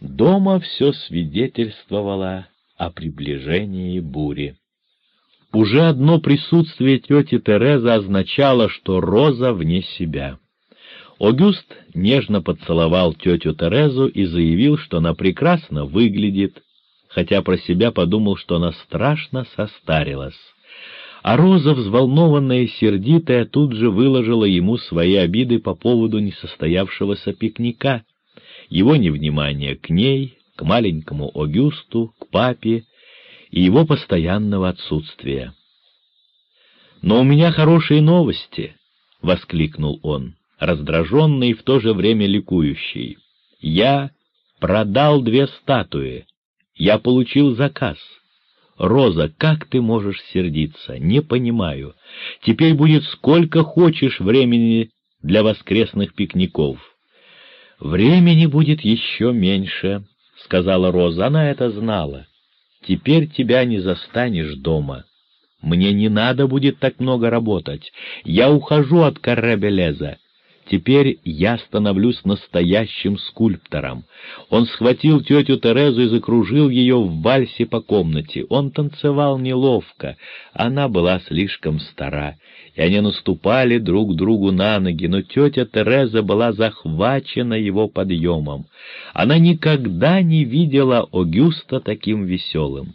Дома все свидетельствовало о приближении бури. Уже одно присутствие тети Терезы означало, что Роза вне себя. Огюст нежно поцеловал тетю Терезу и заявил, что она прекрасно выглядит, хотя про себя подумал, что она страшно состарилась. А Роза, взволнованная и сердитая, тут же выложила ему свои обиды по поводу несостоявшегося пикника, его невнимания к ней, к маленькому Огюсту, к папе и его постоянного отсутствия. «Но у меня хорошие новости!» — воскликнул он раздраженный и в то же время ликующий. «Я продал две статуи. Я получил заказ. Роза, как ты можешь сердиться? Не понимаю. Теперь будет сколько хочешь времени для воскресных пикников». «Времени будет еще меньше», — сказала Роза. Она это знала. «Теперь тебя не застанешь дома. Мне не надо будет так много работать. Я ухожу от Карребелеза. Теперь я становлюсь настоящим скульптором. Он схватил тетю Терезу и закружил ее в вальсе по комнате. Он танцевал неловко, она была слишком стара, и они наступали друг другу на ноги, но тетя Тереза была захвачена его подъемом. Она никогда не видела Огюста таким веселым.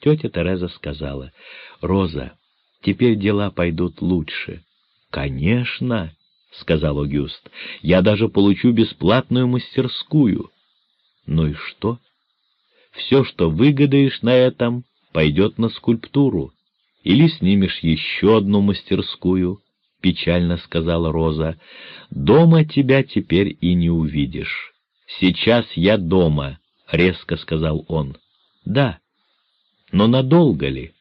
Тетя Тереза сказала, «Роза, теперь дела пойдут лучше». «Конечно!» — сказал Огюст, — «я даже получу бесплатную мастерскую». «Ну и что?» «Все, что выгадаешь на этом, пойдет на скульптуру. Или снимешь еще одну мастерскую», — печально сказала Роза. «Дома тебя теперь и не увидишь». «Сейчас я дома», — резко сказал он. «Да, но надолго ли?»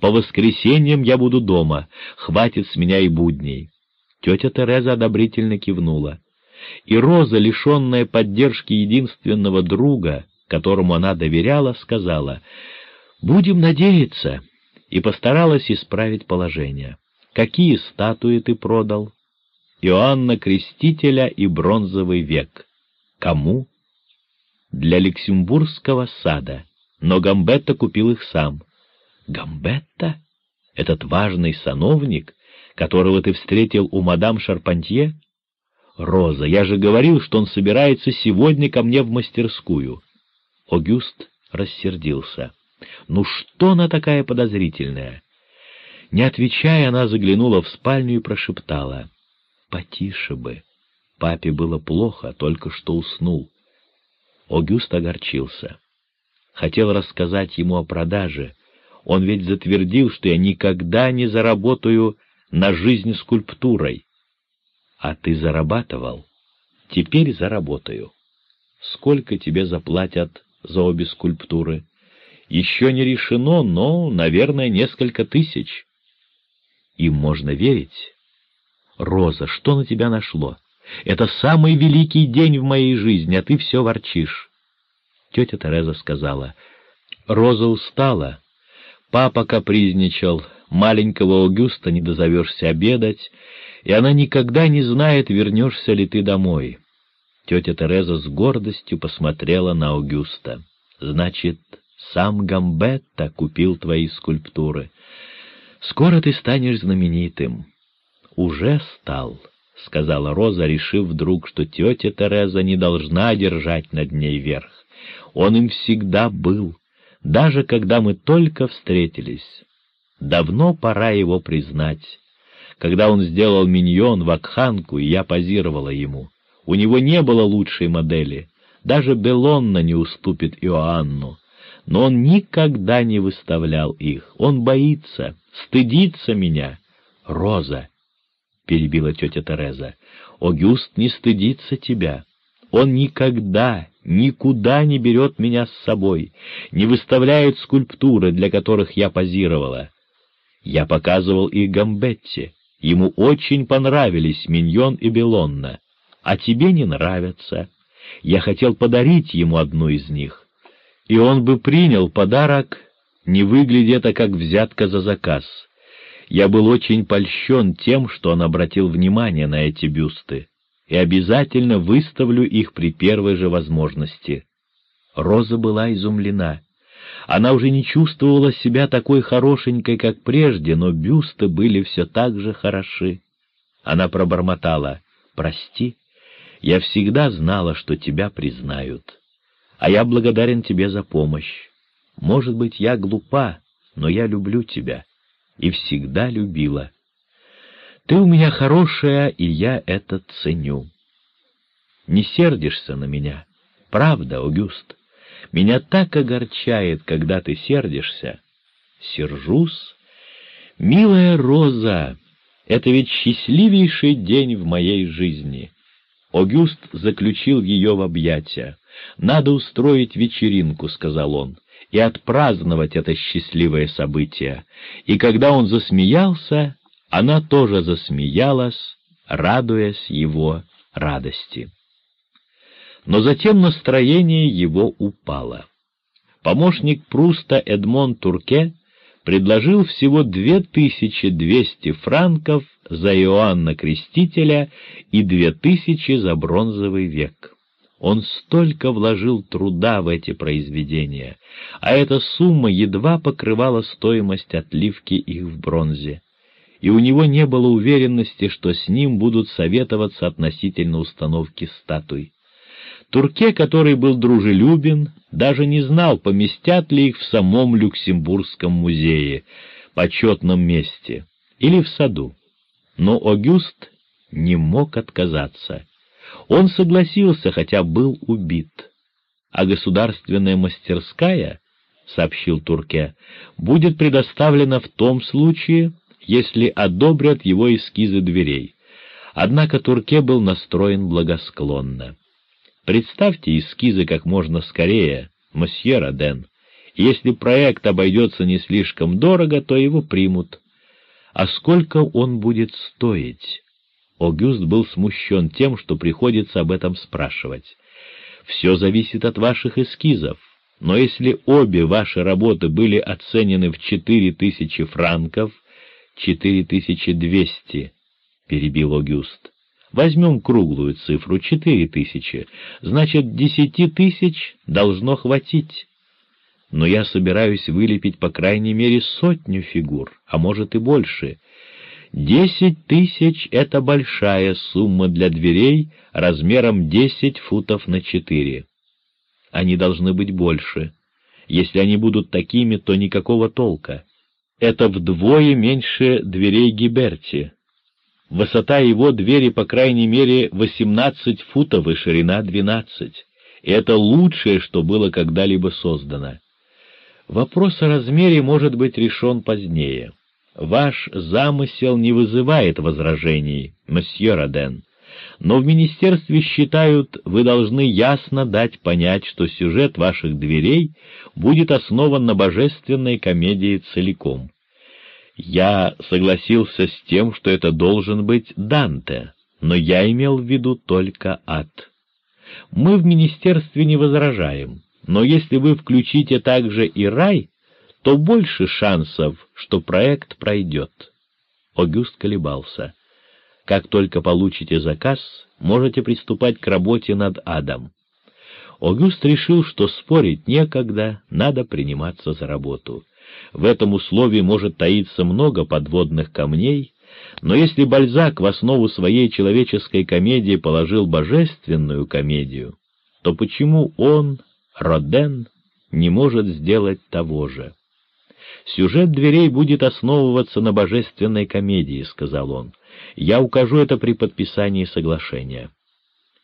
«По воскресеньям я буду дома, хватит с меня и будней». Тетя Тереза одобрительно кивнула. И Роза, лишенная поддержки единственного друга, которому она доверяла, сказала «Будем надеяться», и постаралась исправить положение. «Какие статуи ты продал?» «Иоанна Крестителя и Бронзовый век». «Кому?» «Для Люксембургского сада, но Гамбетта купил их сам». «Гамбетта? Этот важный сановник?» Которого ты встретил у мадам Шарпантье? Роза, я же говорил, что он собирается сегодня ко мне в мастерскую. Огюст рассердился. Ну что она такая подозрительная? Не отвечая, она заглянула в спальню и прошептала. Потише бы. Папе было плохо, только что уснул. Огюст огорчился. Хотел рассказать ему о продаже. Он ведь затвердил, что я никогда не заработаю на жизнь скульптурой. А ты зарабатывал? Теперь заработаю. Сколько тебе заплатят за обе скульптуры? Еще не решено, но, наверное, несколько тысяч. Им можно верить? Роза, что на тебя нашло? Это самый великий день в моей жизни, а ты все ворчишь. Тетя Тереза сказала, Роза устала, папа капризничал, маленького Аугуста не дозовешься обедать, и она никогда не знает, вернешься ли ты домой. Тетя Тереза с гордостью посмотрела на Аугуста. «Значит, сам Гамбетта купил твои скульптуры. Скоро ты станешь знаменитым». «Уже стал», — сказала Роза, решив вдруг, что тетя Тереза не должна держать над ней верх. «Он им всегда был, даже когда мы только встретились». Давно пора его признать. Когда он сделал миньон в Акханку, и я позировала ему. У него не было лучшей модели. Даже Белонна не уступит Иоанну. Но он никогда не выставлял их. Он боится, стыдится меня. Роза, — перебила тетя Тереза, — Огюст не стыдится тебя. Он никогда, никуда не берет меня с собой, не выставляет скульптуры, для которых я позировала. Я показывал их Гамбетте. Ему очень понравились Миньон и Белонна. А тебе не нравятся. Я хотел подарить ему одну из них. И он бы принял подарок, не выглядя это как взятка за заказ. Я был очень польщен тем, что он обратил внимание на эти бюсты. и обязательно выставлю их при первой же возможности. Роза была изумлена. Она уже не чувствовала себя такой хорошенькой, как прежде, но бюсты были все так же хороши. Она пробормотала «Прости, я всегда знала, что тебя признают, а я благодарен тебе за помощь. Может быть, я глупа, но я люблю тебя и всегда любила. Ты у меня хорошая, и я это ценю. Не сердишься на меня, правда, Аугюст? Меня так огорчает, когда ты сердишься. Сержусь? Милая Роза, это ведь счастливейший день в моей жизни. Огюст заключил ее в объятия. «Надо устроить вечеринку», — сказал он, — «и отпраздновать это счастливое событие». И когда он засмеялся, она тоже засмеялась, радуясь его радости. Но затем настроение его упало. Помощник Пруста Эдмон Турке предложил всего 2200 франков за Иоанна Крестителя и 2000 за бронзовый век. Он столько вложил труда в эти произведения, а эта сумма едва покрывала стоимость отливки их в бронзе. И у него не было уверенности, что с ним будут советоваться относительно установки статуй. Турке, который был дружелюбен, даже не знал, поместят ли их в самом Люксембургском музее, почетном месте, или в саду. Но Огюст не мог отказаться. Он согласился, хотя был убит. А государственная мастерская, — сообщил Турке, — будет предоставлена в том случае, если одобрят его эскизы дверей. Однако Турке был настроен благосклонно. Представьте эскизы как можно скорее, мосье Роден. Если проект обойдется не слишком дорого, то его примут. А сколько он будет стоить? Огюст был смущен тем, что приходится об этом спрашивать. Все зависит от ваших эскизов, но если обе ваши работы были оценены в четыре тысячи франков, четыре тысячи двести, перебил Огюст. Возьмем круглую цифру, четыре тысячи, значит, десяти тысяч должно хватить. Но я собираюсь вылепить по крайней мере сотню фигур, а может и больше. Десять тысяч — это большая сумма для дверей размером десять футов на четыре. Они должны быть больше. Если они будут такими, то никакого толка. Это вдвое меньше дверей Гиберти, Высота его двери, по крайней мере, 18 футов и ширина 12. И это лучшее, что было когда-либо создано. Вопрос о размере может быть решен позднее. Ваш замысел не вызывает возражений, месье Роден, но в министерстве считают, вы должны ясно дать понять, что сюжет ваших дверей будет основан на божественной комедии целиком. Я согласился с тем, что это должен быть Данте, но я имел в виду только ад. Мы в министерстве не возражаем, но если вы включите также и рай, то больше шансов, что проект пройдет. Огюст колебался. Как только получите заказ, можете приступать к работе над адом. Огюст решил, что спорить некогда, надо приниматься за работу. В этом условии может таиться много подводных камней, но если Бальзак в основу своей человеческой комедии положил божественную комедию, то почему он, Роден, не может сделать того же? «Сюжет дверей будет основываться на божественной комедии», — сказал он. «Я укажу это при подписании соглашения».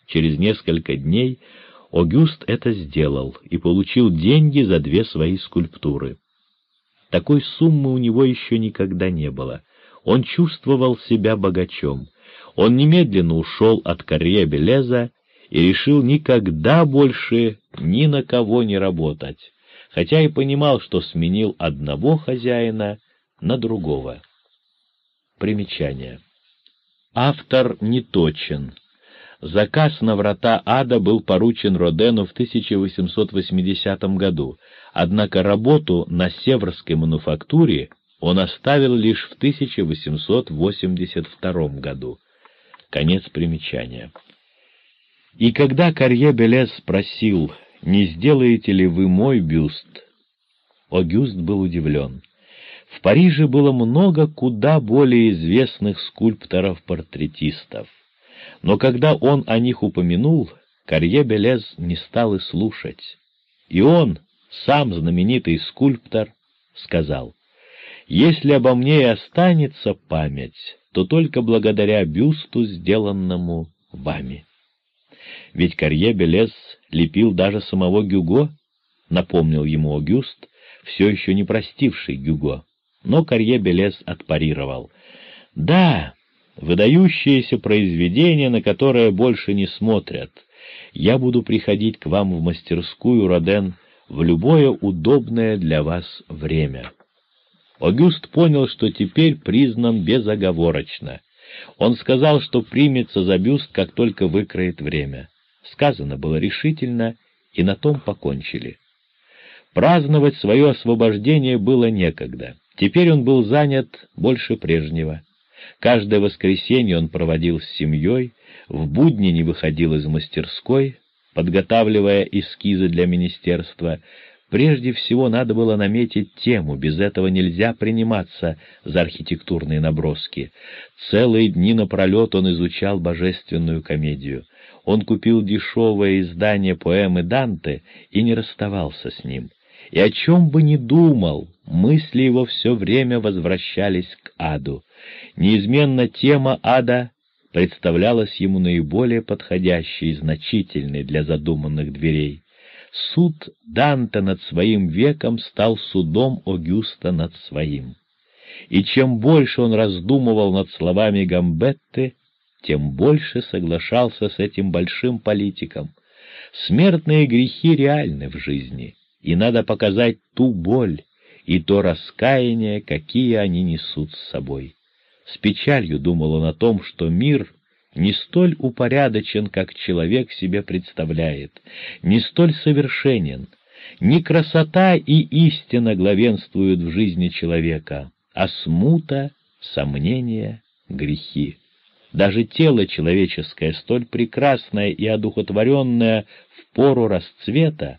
Через несколько дней Огюст это сделал и получил деньги за две свои скульптуры. Такой суммы у него еще никогда не было. Он чувствовал себя богачом. Он немедленно ушел от Корье Белеза и решил никогда больше ни на кого не работать, хотя и понимал, что сменил одного хозяина на другого. Примечание. Автор не точен. Заказ на врата ада был поручен Родену в 1880 году, однако работу на Северской мануфактуре он оставил лишь в 1882 году. Конец примечания. И когда Карье Белес спросил, не сделаете ли вы мой бюст, Огюст был удивлен. В Париже было много куда более известных скульпторов-портретистов. Но когда он о них упомянул, Карье Белез не стал и слушать. И он, сам знаменитый скульптор, сказал, «Если обо мне и останется память, то только благодаря бюсту, сделанному вами». Ведь Карье Белез лепил даже самого Гюго, напомнил ему Огюст, все еще не простивший Гюго. Но Карье Белез отпарировал. «Да, выдающееся произведение, на которое больше не смотрят. Я буду приходить к вам в мастерскую, Роден, в любое удобное для вас время». Огюст понял, что теперь признан безоговорочно. Он сказал, что примется за бюст, как только выкроет время. Сказано было решительно, и на том покончили. Праздновать свое освобождение было некогда. Теперь он был занят больше прежнего. Каждое воскресенье он проводил с семьей, в будни не выходил из мастерской, подготавливая эскизы для министерства. Прежде всего надо было наметить тему, без этого нельзя приниматься за архитектурные наброски. Целые дни напролет он изучал божественную комедию. Он купил дешевое издание поэмы Данте и не расставался с ним и о чем бы ни думал, мысли его все время возвращались к аду. Неизменно тема ада представлялась ему наиболее подходящей и значительной для задуманных дверей. Суд Данте над своим веком стал судом Огюста над своим. И чем больше он раздумывал над словами Гамбетты, тем больше соглашался с этим большим политиком. Смертные грехи реальны в жизни — и надо показать ту боль и то раскаяние, какие они несут с собой. С печалью думал он о том, что мир не столь упорядочен, как человек себе представляет, не столь совершенен, не красота и истина главенствуют в жизни человека, а смута, сомнения, грехи. Даже тело человеческое, столь прекрасное и одухотворенное в пору расцвета,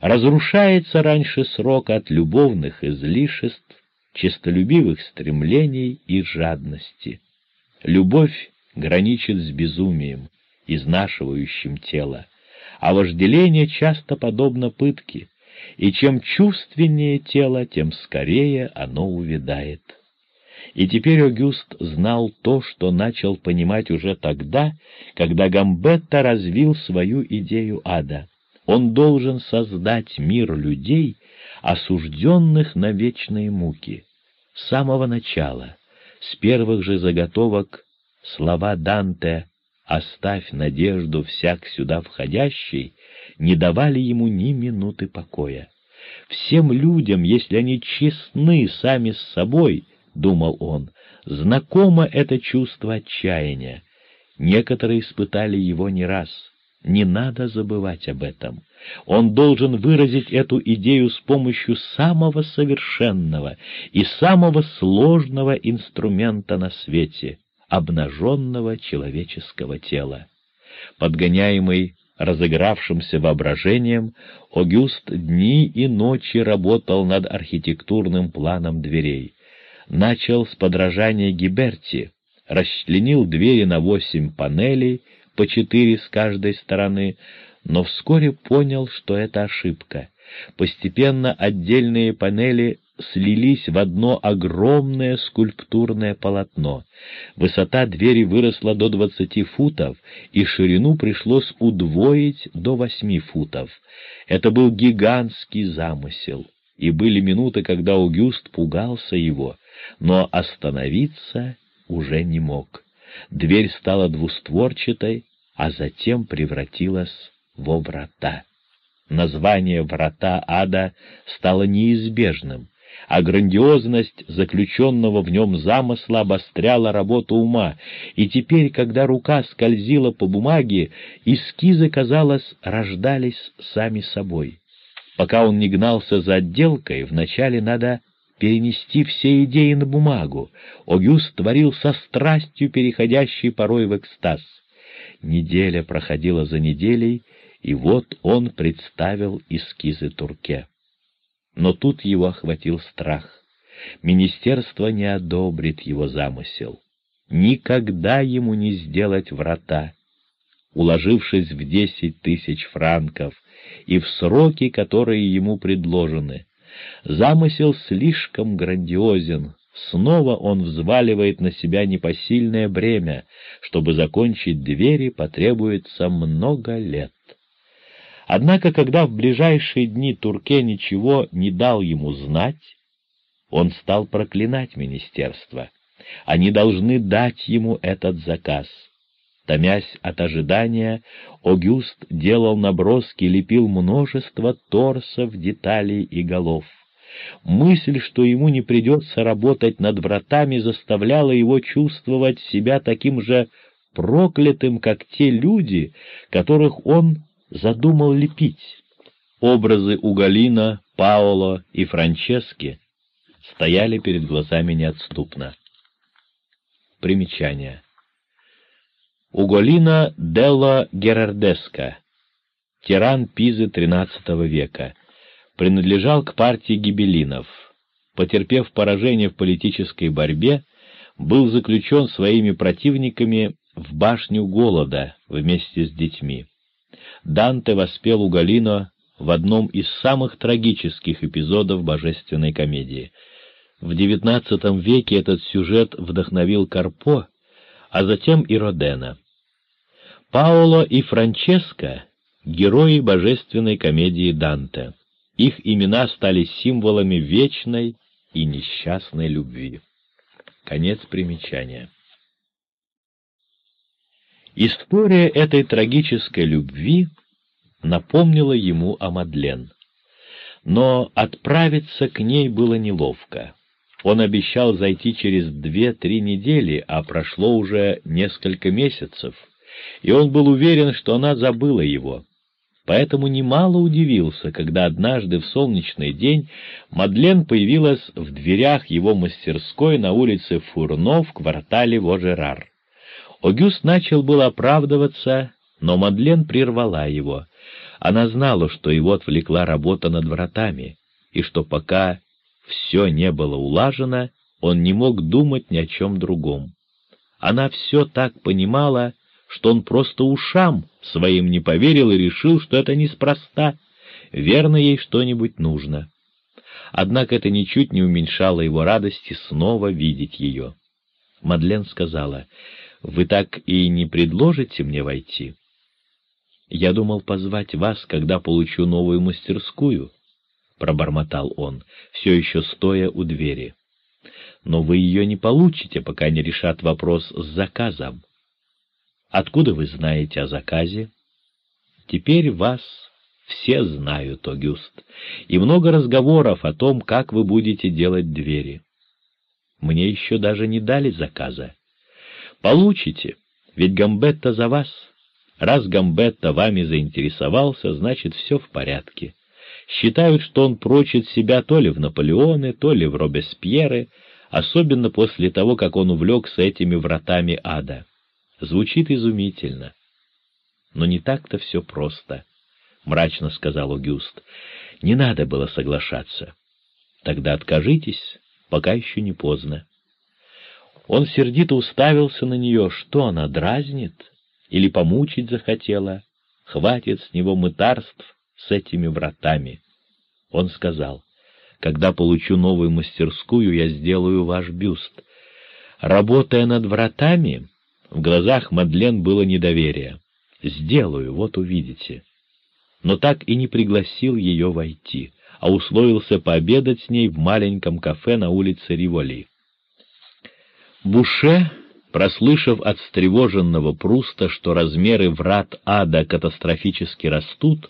разрушается раньше срока от любовных излишеств, честолюбивых стремлений и жадности. Любовь граничит с безумием, изнашивающим тело, а вожделение часто подобно пытке, и чем чувственнее тело, тем скорее оно увядает. И теперь Огюст знал то, что начал понимать уже тогда, когда Гамбетта развил свою идею ада — он должен создать мир людей, осужденных на вечные муки. С самого начала, с первых же заготовок, слова Данте «Оставь надежду всяк сюда входящий» не давали ему ни минуты покоя. Всем людям, если они честны сами с собой, — думал он, — знакомо это чувство отчаяния. Некоторые испытали его не раз — не надо забывать об этом. Он должен выразить эту идею с помощью самого совершенного и самого сложного инструмента на свете — обнаженного человеческого тела. Подгоняемый разыгравшимся воображением, Огюст дни и ночи работал над архитектурным планом дверей. Начал с подражания Гиберти, расчленил двери на восемь панелей, по четыре с каждой стороны, но вскоре понял, что это ошибка. Постепенно отдельные панели слились в одно огромное скульптурное полотно. Высота двери выросла до двадцати футов, и ширину пришлось удвоить до восьми футов. Это был гигантский замысел, и были минуты, когда Аугюст пугался его, но остановиться уже не мог. Дверь стала двустворчатой, а затем превратилась во врата. Название «Врата ада» стало неизбежным, а грандиозность заключенного в нем замысла обостряла работу ума, и теперь, когда рука скользила по бумаге, эскизы, казалось, рождались сами собой. Пока он не гнался за отделкой, вначале надо перенести все идеи на бумагу. Огюст творил со страстью, переходящей порой в экстаз. Неделя проходила за неделей, и вот он представил эскизы Турке. Но тут его охватил страх. Министерство не одобрит его замысел. Никогда ему не сделать врата. Уложившись в десять тысяч франков и в сроки, которые ему предложены, замысел слишком грандиозен, снова он взваливает на себя непосильное бремя, чтобы закончить двери потребуется много лет. Однако, когда в ближайшие дни Турке ничего не дал ему знать, он стал проклинать министерство. Они должны дать ему этот заказ. Томясь от ожидания, Огюст делал наброски, лепил множество торсов, деталей и голов. Мысль, что ему не придется работать над вратами, заставляла его чувствовать себя таким же проклятым, как те люди, которых он задумал лепить. Образы Угалина, Паоло и Франчески стояли перед глазами неотступно. Примечание. Уголина Делло Герардеско, тиран Пизы XIII века, принадлежал к партии гибелинов. Потерпев поражение в политической борьбе, был заключен своими противниками в башню голода вместе с детьми. Данте воспел Уголино в одном из самых трагических эпизодов божественной комедии. В XIX веке этот сюжет вдохновил Карпо, а затем и Родена. Паоло и Франческо — герои божественной комедии Данте. Их имена стали символами вечной и несчастной любви. Конец примечания. История этой трагической любви напомнила ему о Мадлен. Но отправиться к ней было неловко. Он обещал зайти через две-три недели, а прошло уже несколько месяцев, и он был уверен, что она забыла его. Поэтому немало удивился, когда однажды в солнечный день Мадлен появилась в дверях его мастерской на улице Фурно в квартале Вожерар. Огюст начал было оправдываться, но Мадлен прервала его. Она знала, что его отвлекла работа над вратами, и что пока все не было улажено, он не мог думать ни о чем другом. Она все так понимала, что он просто ушам своим не поверил и решил, что это неспроста, верно ей что-нибудь нужно. Однако это ничуть не уменьшало его радости снова видеть ее. Мадлен сказала, вы так и не предложите мне войти? Я думал позвать вас, когда получу новую мастерскую, — пробормотал он, все еще стоя у двери. Но вы ее не получите, пока не решат вопрос с заказом. Откуда вы знаете о заказе? Теперь вас все знают, Огюст, и много разговоров о том, как вы будете делать двери. Мне еще даже не дали заказа. Получите, ведь Гамбетта за вас. Раз Гамбетта вами заинтересовался, значит, все в порядке. Считают, что он прочит себя то ли в Наполеоны, то ли в Робеспьеры, особенно после того, как он увлекся этими вратами ада. Звучит изумительно. Но не так-то все просто, — мрачно сказал Огюст. Не надо было соглашаться. Тогда откажитесь, пока еще не поздно. Он сердито уставился на нее, что она дразнит или помучить захотела. Хватит с него мытарств с этими вратами. Он сказал, когда получу новую мастерскую, я сделаю ваш бюст. Работая над вратами, в глазах Мадлен было недоверие. Сделаю, вот увидите. Но так и не пригласил ее войти, а условился пообедать с ней в маленьком кафе на улице Риволи. Буше, прослышав от встревоженного Пруста, что размеры врат ада катастрофически растут,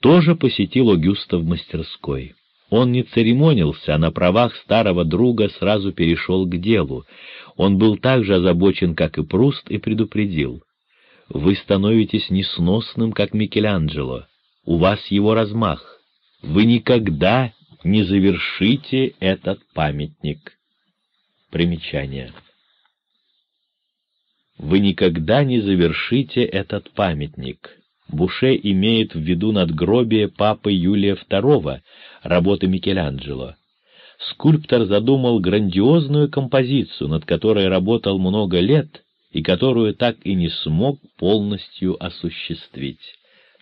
тоже посетил Огюста в мастерской. Он не церемонился, а на правах старого друга сразу перешел к делу. Он был так же озабочен, как и Пруст, и предупредил. «Вы становитесь несносным, как Микеланджело. У вас его размах. Вы никогда не завершите этот памятник». Примечание. вы никогда не завершите этот памятник. Буше имеет в виду надгробие папы Юлия II, работы Микеланджело. Скульптор задумал грандиозную композицию, над которой работал много лет и которую так и не смог полностью осуществить.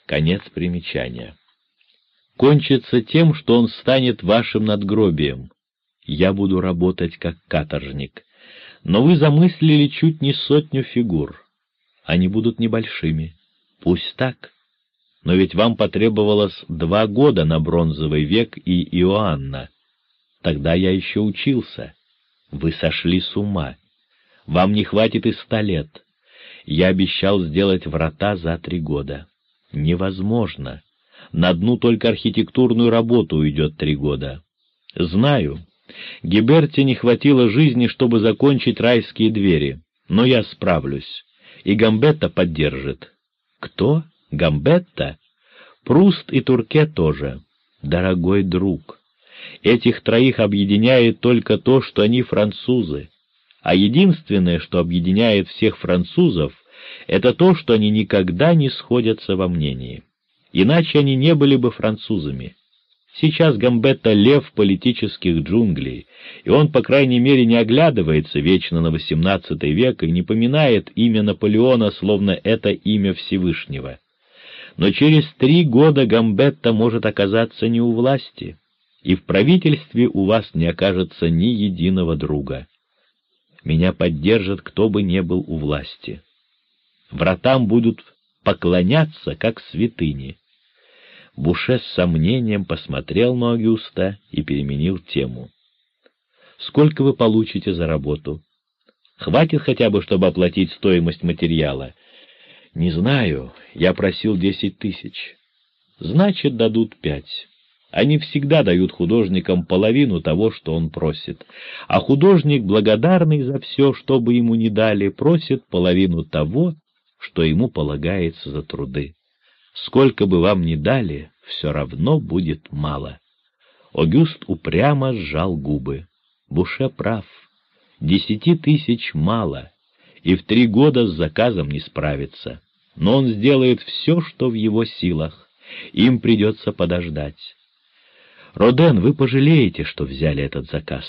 Конец примечания. Кончится тем, что он станет вашим надгробием. Я буду работать как каторжник. Но вы замыслили чуть не сотню фигур. Они будут небольшими. Пусть так. Но ведь вам потребовалось два года на бронзовый век и Иоанна. Тогда я еще учился. Вы сошли с ума. Вам не хватит и ста лет. Я обещал сделать врата за три года. Невозможно. На одну только архитектурную работу уйдет три года. Знаю, Гиберте не хватило жизни, чтобы закончить райские двери, но я справлюсь, и Гамбетта поддержит. Кто? Гамбетта? Пруст и Турке тоже. Дорогой друг, этих троих объединяет только то, что они французы, а единственное, что объединяет всех французов, это то, что они никогда не сходятся во мнении. Иначе они не были бы французами. Сейчас Гамбетта — лев политических джунглей, и он, по крайней мере, не оглядывается вечно на XVIII век и не поминает имя Наполеона, словно это имя Всевышнего. Но через три года Гамбетта может оказаться не у власти, и в правительстве у вас не окажется ни единого друга. Меня поддержит, кто бы не был у власти. Вратам будут поклоняться, как святыни. Буше с сомнением посмотрел на Агюста и переменил тему. «Сколько вы получите за работу? Хватит хотя бы, чтобы оплатить стоимость материала?» «Не знаю. Я просил десять тысяч». «Значит, дадут пять». Они всегда дают художникам половину того, что он просит, а художник, благодарный за все, что бы ему ни дали, просит половину того, что ему полагается за труды. Сколько бы вам ни дали, все равно будет мало. Огюст упрямо сжал губы. Буше прав. Десяти тысяч мало, и в три года с заказом не справится. Но он сделает все, что в его силах. Им придется подождать. Роден, вы пожалеете, что взяли этот заказ.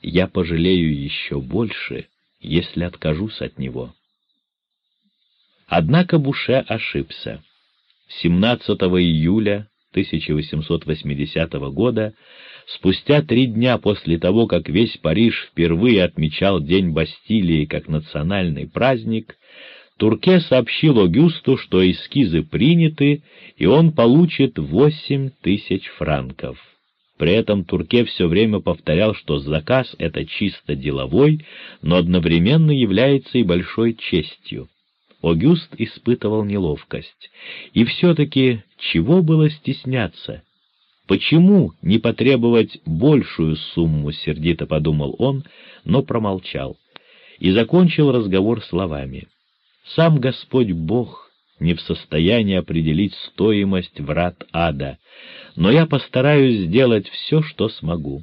Я пожалею еще больше, если откажусь от него. Однако Буше ошибся. 17 июля 1880 года, спустя три дня после того, как весь Париж впервые отмечал День Бастилии как национальный праздник, Турке сообщил Огюсту, что эскизы приняты, и он получит восемь тысяч франков. При этом Турке все время повторял, что заказ — это чисто деловой, но одновременно является и большой честью. Огюст испытывал неловкость. И все-таки чего было стесняться? Почему не потребовать большую сумму, сердито подумал он, но промолчал. И закончил разговор словами. Сам Господь Бог не в состоянии определить стоимость врат ада, но я постараюсь сделать все, что смогу.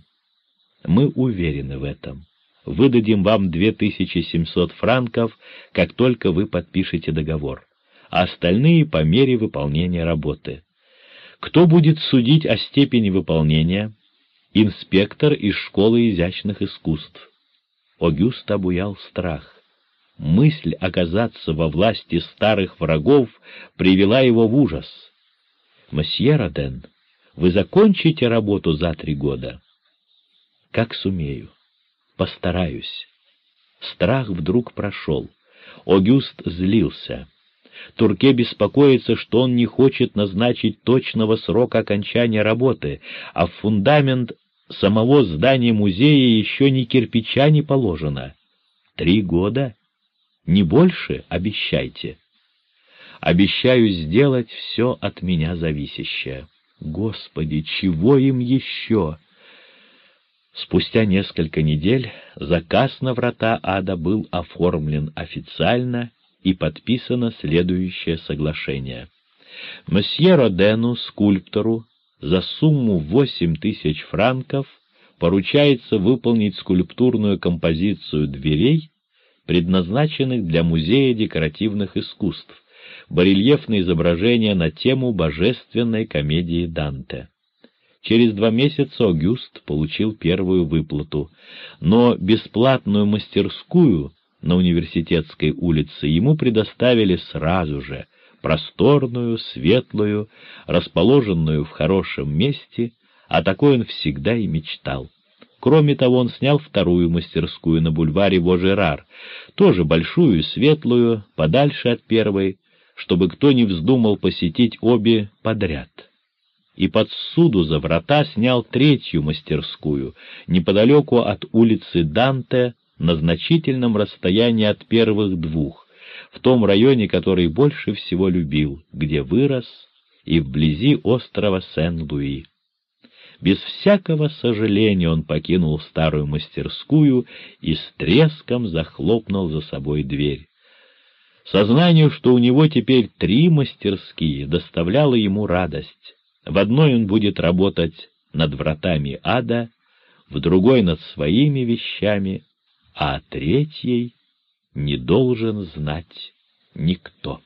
Мы уверены в этом выдадим вам 2700 франков, как только вы подпишете договор, а остальные по мере выполнения работы. Кто будет судить о степени выполнения? Инспектор из школы изящных искусств. Огюст обуял страх. Мысль оказаться во власти старых врагов привела его в ужас. «Мосье Роден, вы закончите работу за три года?» «Как сумею. Постараюсь. Страх вдруг прошел. Огюст злился. Турке беспокоится, что он не хочет назначить точного срока окончания работы, а в фундамент самого здания музея еще ни кирпича не положено. Три года? Не больше обещайте. Обещаю сделать все от меня зависящее. Господи, чего им еще? Спустя несколько недель заказ на врата ада был оформлен официально и подписано следующее соглашение. Месье Родену, скульптору, за сумму восемь тысяч франков поручается выполнить скульптурную композицию дверей предназначенных для Музея декоративных искусств, барельефные изображения на тему божественной комедии Данте. Через два месяца Огюст получил первую выплату, но бесплатную мастерскую на университетской улице ему предоставили сразу же, просторную, светлую, расположенную в хорошем месте, а такой он всегда и мечтал. Кроме того, он снял вторую мастерскую на бульваре Вожерар, тоже большую и светлую, подальше от первой, чтобы кто не вздумал посетить обе подряд и под суду за врата снял третью мастерскую, неподалеку от улицы Данте, на значительном расстоянии от первых двух, в том районе, который больше всего любил, где вырос, и вблизи острова Сен-Луи. Без всякого сожаления он покинул старую мастерскую и с треском захлопнул за собой дверь. Сознание, что у него теперь три мастерские, доставляло ему радость. В одной он будет работать над вратами ада, в другой — над своими вещами, а третьей не должен знать никто.